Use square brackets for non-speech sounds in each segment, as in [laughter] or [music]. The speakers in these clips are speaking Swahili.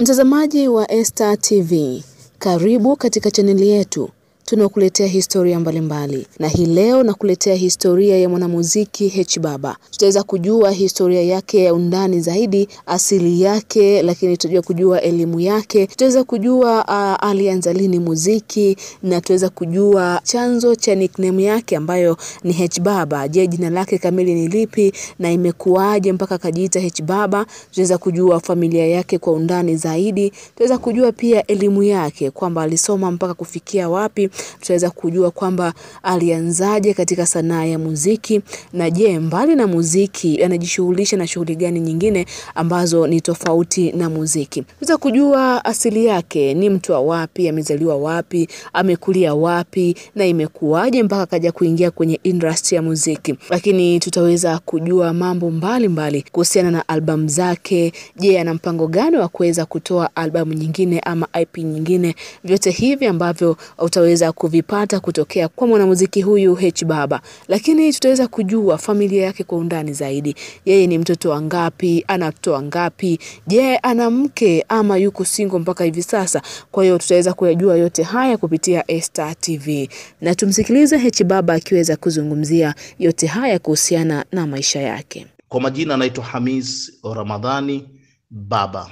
Mtazamaji wa Esta TV, karibu katika chaneli yetu tunakuletea historia mbalimbali mbali. Na hii leo nakuletea historia ya mwanamuziki H Baba. Tutaweza kujua historia yake ya undani zaidi, asili yake, lakini tutajua kujua elimu yake, tutaweza kujua uh, alianza lini muziki na tutaweza kujua chanzo cha nickname yake ambayo ni H Baba. Je, jina lake kamili ni lipi na imekuwaje mpaka akajiita H Baba? Tutaweza kujua familia yake kwa undani zaidi, tutaweza kujua pia elimu yake kwamba alisoma mpaka kufikia wapi tutaweza kujua kwamba alianzaje katika sanaa ya muziki, na je, mbali na muziki anajishughulisha na shughuli gani nyingine ambazo ni tofauti na muziki. Tutaweza kujua asili yake, ni mtu wa wapi, amezaliwa wapi, amekulia wapi na imekuwaje mpaka akaja kuingia kwenye industry ya muziki. Lakini tutaweza kujua mambo mbalimbali kuhusiana na albamu zake. Je, ana mpango gani wa kuweza kutoa albamu nyingine ama IP nyingine? Vyote hivi ambavyo utaweza kuvipata kutokea kwa mwanamuziki huyu H Baba, lakini tutaweza kujua familia yake kwa undani zaidi. Yeye ni mtoto wa ngapi? Ana watoto wangapi? Je, ana mke ama yuko single mpaka hivi sasa? Kwa hiyo tutaweza kuyajua yote haya kupitia Esta TV, na tumsikilize H Baba akiweza kuzungumzia yote haya kuhusiana na maisha yake. Kwa majina anaitwa Hamis Ramadhani Baba,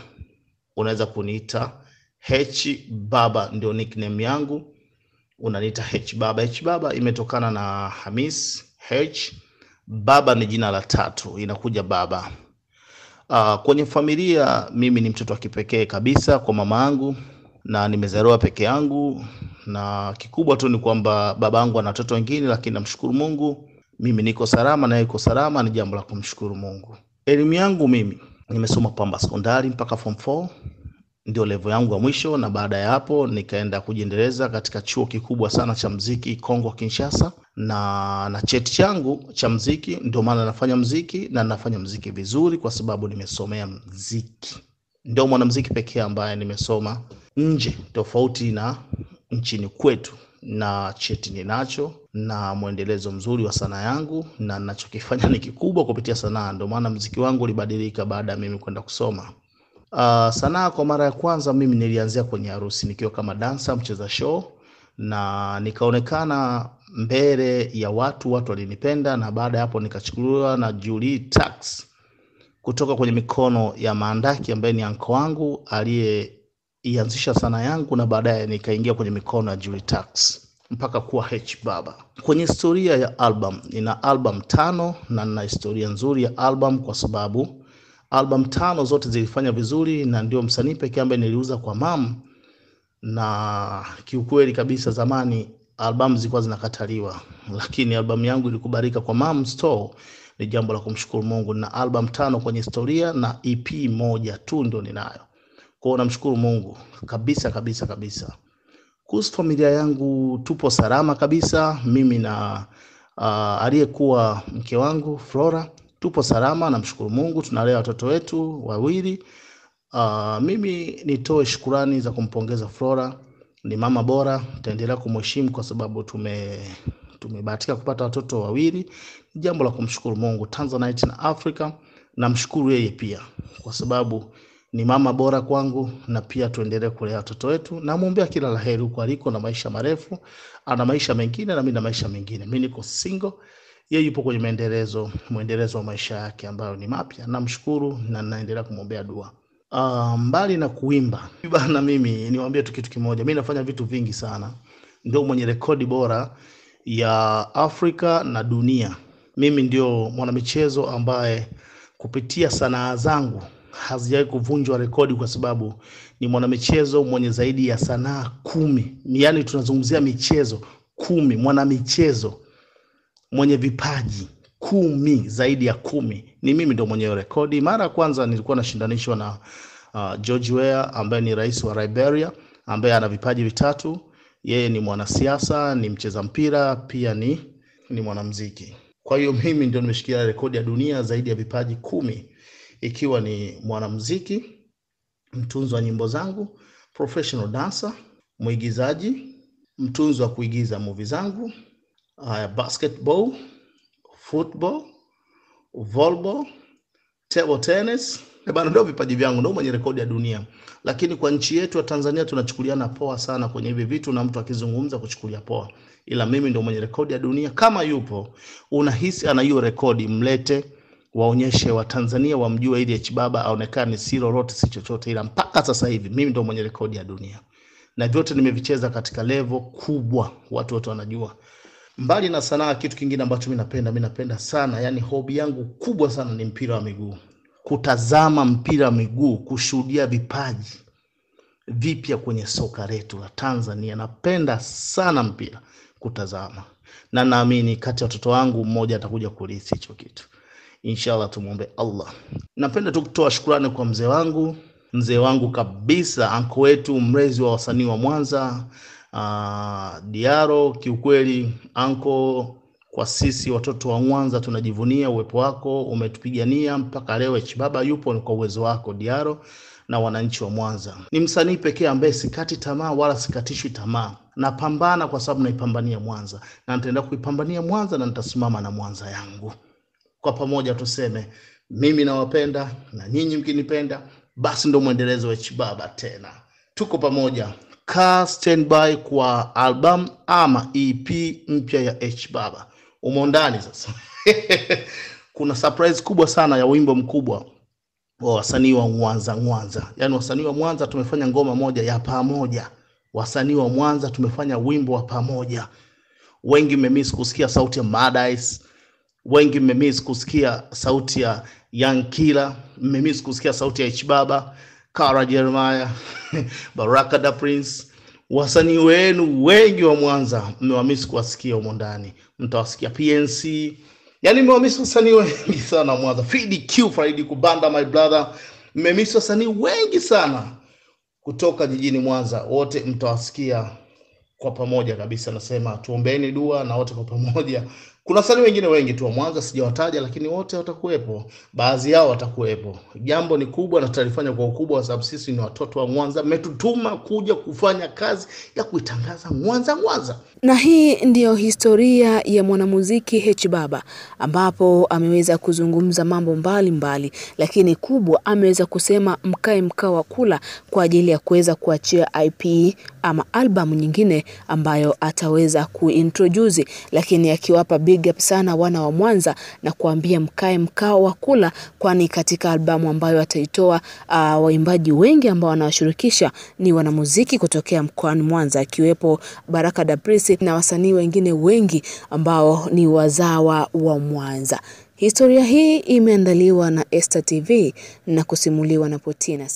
unaweza kuniita H Baba, ndio nickname yangu unaniita H Baba. H Baba imetokana na Hamis. H Baba ni jina la tatu, inakuja baba. Uh, kwenye familia mimi ni mtoto wa kipekee kabisa kwa mama yangu na nimezaliwa peke yangu, na kikubwa tu ni kwamba baba yangu ana watoto wengine, lakini namshukuru Mungu mimi niko salama na yuko salama, ni jambo la kumshukuru Mungu. Elimu yangu mimi nimesoma Pamba sekondari mpaka form 4 ndio levo yangu ya mwisho, na baada ya hapo nikaenda kujiendeleza katika chuo kikubwa sana cha mziki Kongo Kinshasa, na na cheti changu cha mziki, ndio maana nafanya mziki na nafanya mziki vizuri, kwa sababu nimesomea mziki. Ndio mwanamziki pekee ambaye nimesoma nje tofauti na nchini kwetu, na cheti ninacho na mwendelezo mzuri wa sanaa yangu, na ninachokifanya ni kikubwa kupitia sanaa. Ndio maana mziki wangu ulibadilika baada ya mimi kwenda kusoma. Uh, sanaa kwa mara ya kwanza mimi nilianzia kwenye harusi nikiwa kama dansa mcheza show, na nikaonekana mbele ya watu, watu walinipenda, na baada ya hapo nikachukuliwa na Julie Tax kutoka kwenye mikono ya Maandaki ambaye ni anko wangu aliyeianzisha sanaa yangu, na baadaye nikaingia kwenye mikono ya Julie Tax mpaka kuwa H Baba. Kwenye historia ya album, nina album tano na nina historia nzuri ya album kwa sababu album tano zote zilifanya vizuri, na ndio msanii pekee ambaye niliuza kwa mam. Na kiukweli kabisa, zamani albamu zilikuwa zinakataliwa, lakini albamu yangu ilikubalika kwa mam store. Ni jambo la kumshukuru Mungu, na album tano kwenye historia na EP moja tu ndio ninayo. Kwa hiyo namshukuru Mungu kabisa kabisa kabisa. Kuhusu familia yangu, tupo salama kabisa, mimi na uh, aliyekuwa mke wangu Flora tupo salama, namshukuru Mungu, tunalea watoto wetu wawili. Uh, mimi nitoe shukurani za kumpongeza Flora, ni mama bora, taendelea kumheshimu kwa sababu tume tumebahatika kupata watoto wawili. Jambo la kumshukuru Mungu. Tanzanite na Africa, namshukuru yeye pia kwa sababu ni mama bora kwangu, na pia tuendelee kulea watoto wetu. Namwombea kila la heri huko aliko na maisha marefu. Ana maisha mengine na mimi na maisha mengine. Mimi niko single yeye yupo kwenye maendelezo mwendelezo wa maisha yake ambayo ni mapya. Namshukuru na naendelea kumwombea dua. Uh, mbali na kuimba bana, mimi niwaambie tu kitu kimoja, mi nafanya vitu vingi sana, ndio mwenye rekodi bora ya Afrika na dunia. Mimi ndio mwanamichezo ambaye kupitia sanaa zangu hazijawahi kuvunjwa rekodi, kwa sababu ni mwanamichezo mwenye zaidi ya sanaa kumi. Yaani tunazungumzia michezo kumi, mwanamichezo mwenye vipaji kumi, zaidi ya kumi. Ni mimi ndo mwenye rekodi. Mara ya kwanza nilikuwa nashindanishwa na uh, George Weah ambaye ni rais wa Liberia, ambaye ana vipaji vitatu. Yeye ni mwanasiasa, ni mcheza mpira, pia ni ni mwanamuziki. Kwa hiyo mimi ndio nimeshikilia rekodi ya dunia zaidi ya vipaji kumi, ikiwa ni mwanamuziki, mtunzi wa nyimbo zangu, professional dancer, mwigizaji, mtunzi wa kuigiza movie zangu uh, basketball, football, volleyball, table tennis Eh bana, ndio vipaji vyangu, ndio mwenye rekodi ya dunia. Lakini kwa nchi yetu ya Tanzania tunachukuliana poa sana kwenye hivi vitu, na mtu akizungumza kuchukulia poa, ila mimi ndio mwenye rekodi ya dunia. Kama yupo unahisi ana hiyo rekodi, mlete waonyeshe Watanzania wamjue, ili H Baba aonekane si lolote si chochote, ila mpaka sasa hivi mimi ndio mwenye rekodi ya dunia, na vyote nimevicheza katika level kubwa, watu wote wanajua. Mbali na sanaa, kitu kingine ambacho mimi napenda, mimi napenda sana, yani hobi yangu kubwa sana ni mpira wa miguu, kutazama mpira wa miguu, kushuhudia vipaji vipya kwenye soka letu la Tanzania. Napenda sana mpira kutazama, na naamini kati ya watoto wangu mmoja atakuja kurithi hicho kitu. Inshallah, tumwombe Allah. Napenda tu kutoa shukurani kwa mzee wangu, mzee wangu kabisa, anko wetu, mlezi wa wasanii wa Mwanza, uh, Diaro. Kiukweli anko, kwa sisi watoto wa Mwanza tunajivunia uwepo wako, umetupigania mpaka leo. Baba yupo kwa uwezo wako Diaro na wananchi wa Mwanza. Ni msanii pekee ambaye sikati tamaa wala sikatishwi tamaa. Napambana kwa sababu naipambania Mwanza na nitaenda kuipambania Mwanza na nitasimama na Mwanza yangu. Kwa pamoja tuseme mimi nawapenda na nyinyi mkinipenda, basi ndo mwendelezo wa Chibaba tena. Tuko pamoja. Kaa standby kwa album ama EP mpya ya H Baba. Umo ndani sasa. [laughs] Kuna surprise kubwa sana ya wimbo mkubwa wa wasanii wa Mwanza Mwanza. Yaani wasanii wa Mwanza tumefanya ngoma moja ya pamoja. Wasanii wa Mwanza tumefanya wimbo wa pamoja. Wengi mmemiss kusikia sauti ya Madais, wengi mmemiss kusikia sauti ya Young Killer, mmemiss kusikia sauti ya H Baba, Kara Jeremiah, [laughs] Baraka da Prince. Wasanii wenu wengi wa Mwanza mmewamisi kuwasikia humo ndani, mtawasikia PNC. Yaani mmewamiss wasanii wengi sana wa Mwanza. Fidi Q, Faridi Kubanda, my brother, mmemisi wasanii wengi sana kutoka jijini Mwanza, wote mtawasikia kwa pamoja kabisa. Nasema tuombeeni dua na wote kwa pamoja. Kuna wasanii wengine wengi tu wa Mwanza sijawataja, lakini wote watakuwepo, baadhi yao watakuwepo. Jambo ni kubwa na tutalifanya kwa ukubwa, kwa sababu sisi ni watoto wa Mwanza. Mmetutuma kuja kufanya kazi ya kuitangaza Mwanza Mwanza. Na hii ndiyo historia ya mwanamuziki H Baba, ambapo ameweza kuzungumza mambo mbalimbali mbali, lakini kubwa ameweza kusema mkae mkao wa kula kwa ajili ya kuweza kuachia IP ama albamu nyingine ambayo ataweza kuintroduce, lakini akiwapa big up sana wana wa Mwanza na kuambia mkae mkao wa kula, kwani katika albamu ambayo ataitoa uh, waimbaji wengi ambao wanawashirikisha ni wanamuziki kutokea mkoani Mwanza akiwepo Baraka da Prince na wasanii wengine wengi ambao ni wazawa wa Mwanza. Historia hii imeandaliwa na Esta TV na kusimuliwa na Potina.